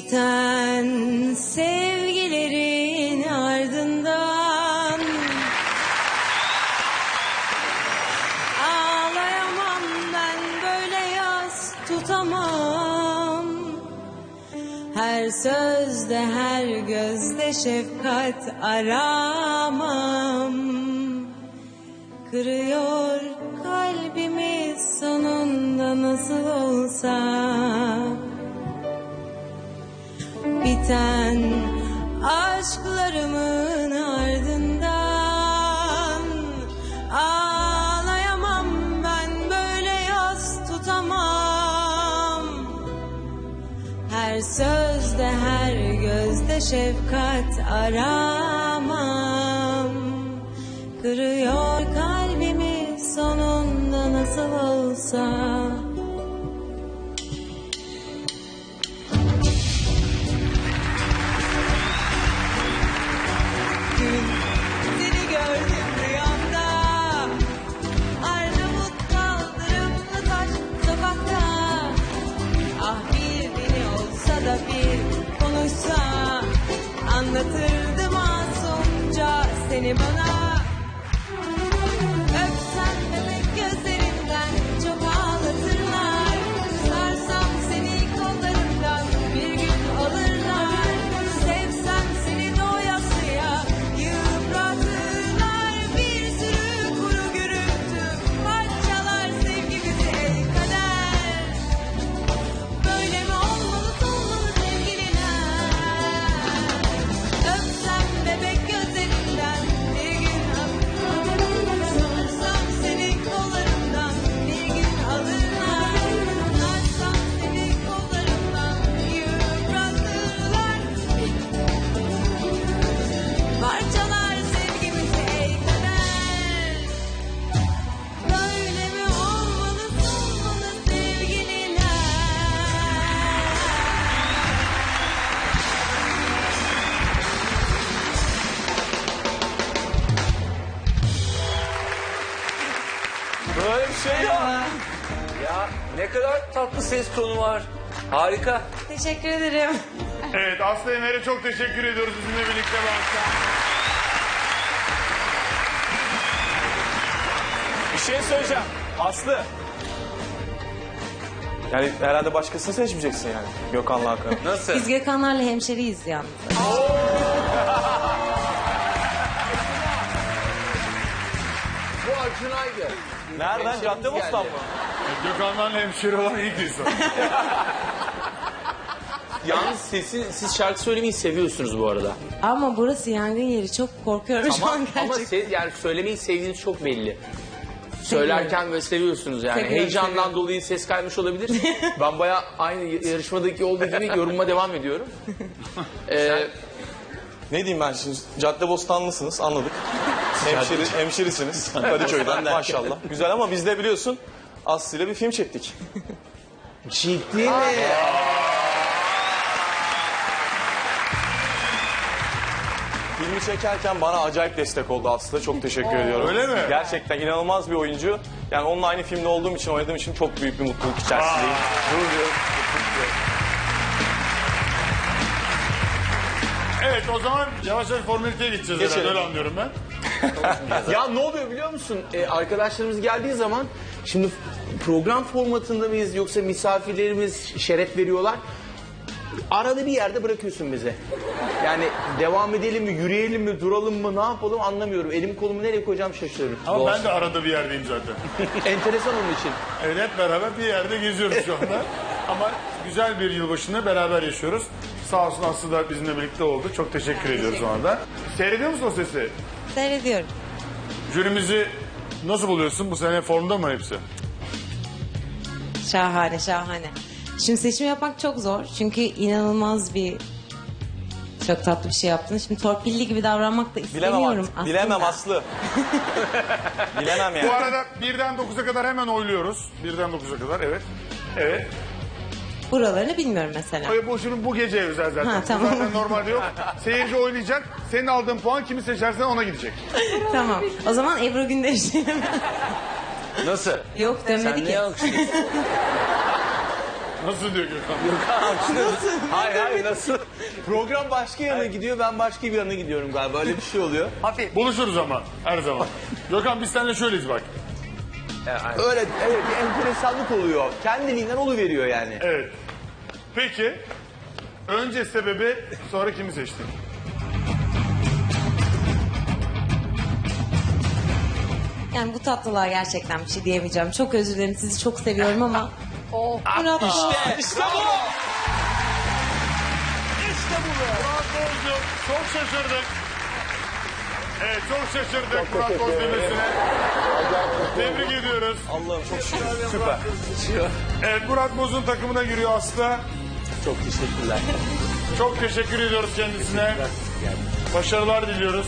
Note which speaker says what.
Speaker 1: Biten sevgilerin ardından. Ağlayamam ben böyle yaz tutamam. Her sözde her gözde şefkat aramam. Kırıyor kalbimi sonunda nasıl olsa Biten aşklarımın ardından. Ağlayamam ben böyle yas tutamam. Her sözde her gözde şefkat aramam. Kırıyor kalbimi sonunda nasıl olsa Anlatırdı masumca seni bana Böyle bir
Speaker 2: şey ya. Ya ne kadar tatlı ses tonu var. Harika.
Speaker 1: Teşekkür ederim.
Speaker 3: Evet Aslı Emer'e çok teşekkür ediyoruz bizimle birlikte akşam.
Speaker 4: Bir şey söyleyeceğim. Aslı. Yani herhalde başkasını seçmeyeceksin yani. Gökhan'la Hakan'ı.
Speaker 2: Nasıl?
Speaker 1: Biz Gökhanlarla hemşeriyiz yalnız.
Speaker 2: Bu Acun Aydı.
Speaker 4: Nereden? Caddebostan
Speaker 2: geldi.
Speaker 4: mı?
Speaker 3: Gökhan'dan hemşire olan ilk insan.
Speaker 5: Yalnız sesi, siz şarkı söylemeyi seviyorsunuz bu arada.
Speaker 1: Ama burası yangın yeri. Çok korkuyorum şu
Speaker 5: Ama,
Speaker 1: an
Speaker 5: ama
Speaker 1: gerçekten.
Speaker 5: se- yani söylemeyi sevdiğiniz çok belli. Söylerken ve seviyorsunuz yani.
Speaker 1: Seviyorum,
Speaker 5: Heyecandan
Speaker 1: seviyorum.
Speaker 5: dolayı ses kaymış olabilir. ben baya aynı yarışmadaki olduğu gibi yorumuma devam ediyorum. Ee,
Speaker 4: Ne diyeyim ben şimdi? Caddebostanlısınız anladık. Hemşeri, hemşerisiniz. Kadıköy'den maşallah. Güzel ama biz de biliyorsun Aslı ile bir film çektik.
Speaker 5: ciddi mi?
Speaker 4: Filmi çekerken bana acayip destek oldu Aslı. Çok teşekkür ediyorum.
Speaker 3: öyle mi?
Speaker 4: Gerçekten inanılmaz bir oyuncu. Yani onunla aynı filmde olduğum için, oynadığım için çok büyük bir mutluluk içerisindeyim. Gurur duyuyorum.
Speaker 3: Evet o zaman yavaş yavaş formaliteye geçeceğiz
Speaker 4: Geçelim.
Speaker 3: herhalde öyle anlıyorum ben.
Speaker 5: Ya ne oluyor biliyor musun? Ee, arkadaşlarımız geldiği zaman şimdi program formatında mıyız yoksa misafirlerimiz şeref veriyorlar. Arada bir yerde bırakıyorsun bizi. Yani devam edelim mi, yürüyelim mi, duralım mı, ne yapalım anlamıyorum. Elim kolumu nereye koyacağım şaşırıyorum.
Speaker 3: Ama ben de arada bir yerdeyim zaten.
Speaker 5: Enteresan onun için.
Speaker 3: Evet hep beraber bir yerde geziyoruz şu anda. Ama güzel bir yılbaşını beraber yaşıyoruz. Sağ olsun Aslı da bizimle birlikte oldu. Çok teşekkür ediyoruz ona da. Seyrediyor musun o sesi?
Speaker 1: Seyrediyorum.
Speaker 3: Jürimizi nasıl buluyorsun? Bu sene formda mı hepsi?
Speaker 1: Şahane şahane. Şimdi seçim yapmak çok zor. Çünkü inanılmaz bir çok tatlı bir şey yaptınız. Şimdi torpilli gibi davranmak da
Speaker 4: Bilemem
Speaker 1: istemiyorum
Speaker 4: artık.
Speaker 1: aslında.
Speaker 4: Bilemem Aslı. Bilemem yani.
Speaker 3: Bu arada birden 9'a kadar hemen oyluyoruz. Birden 9'a kadar evet. Evet.
Speaker 1: Buralarını bilmiyorum mesela.
Speaker 3: Ay, Bu şimdi bu gece özel zaten.
Speaker 1: Ha,
Speaker 3: Bu
Speaker 1: tamam.
Speaker 3: Zaten normalde yok. Seyirci oylayacak. Senin aldığın puan kimi seçersen ona gidecek.
Speaker 1: tamam. O zaman Ebru Gündeş.
Speaker 2: Nasıl?
Speaker 1: Yok demedi
Speaker 2: Sen
Speaker 1: ki.
Speaker 2: alkışlıyorsun?
Speaker 3: Nasıl diyor Gökhan?
Speaker 5: hayır hayır nasıl? Program başka yana gidiyor ben başka bir yana gidiyorum galiba öyle bir şey oluyor.
Speaker 2: Hafif.
Speaker 3: Buluşuruz ama her zaman. Gökhan biz seninle şöyleyiz bak.
Speaker 5: Öyle evet bir enteresanlık oluyor. Kendiliğinden oluveriyor yani.
Speaker 3: Evet. Peki. Önce sebebi sonra kimi seçtin?
Speaker 1: Yani bu tatlılığa gerçekten bir şey diyemeyeceğim. Çok özür dilerim sizi çok seviyorum ama. Murat
Speaker 4: İşte, işte bu.
Speaker 3: Murat Bozcu. Çok şaşırdık. Evet çok şaşırdık Murat Boz demesine. Tebrik ediyoruz.
Speaker 4: Allah'ım çok şükür. Süper.
Speaker 3: Evet Murat Boz'un takımına giriyor Aslı.
Speaker 5: Çok teşekkürler.
Speaker 3: Çok teşekkür ediyoruz kendisine. Başarılar diliyoruz.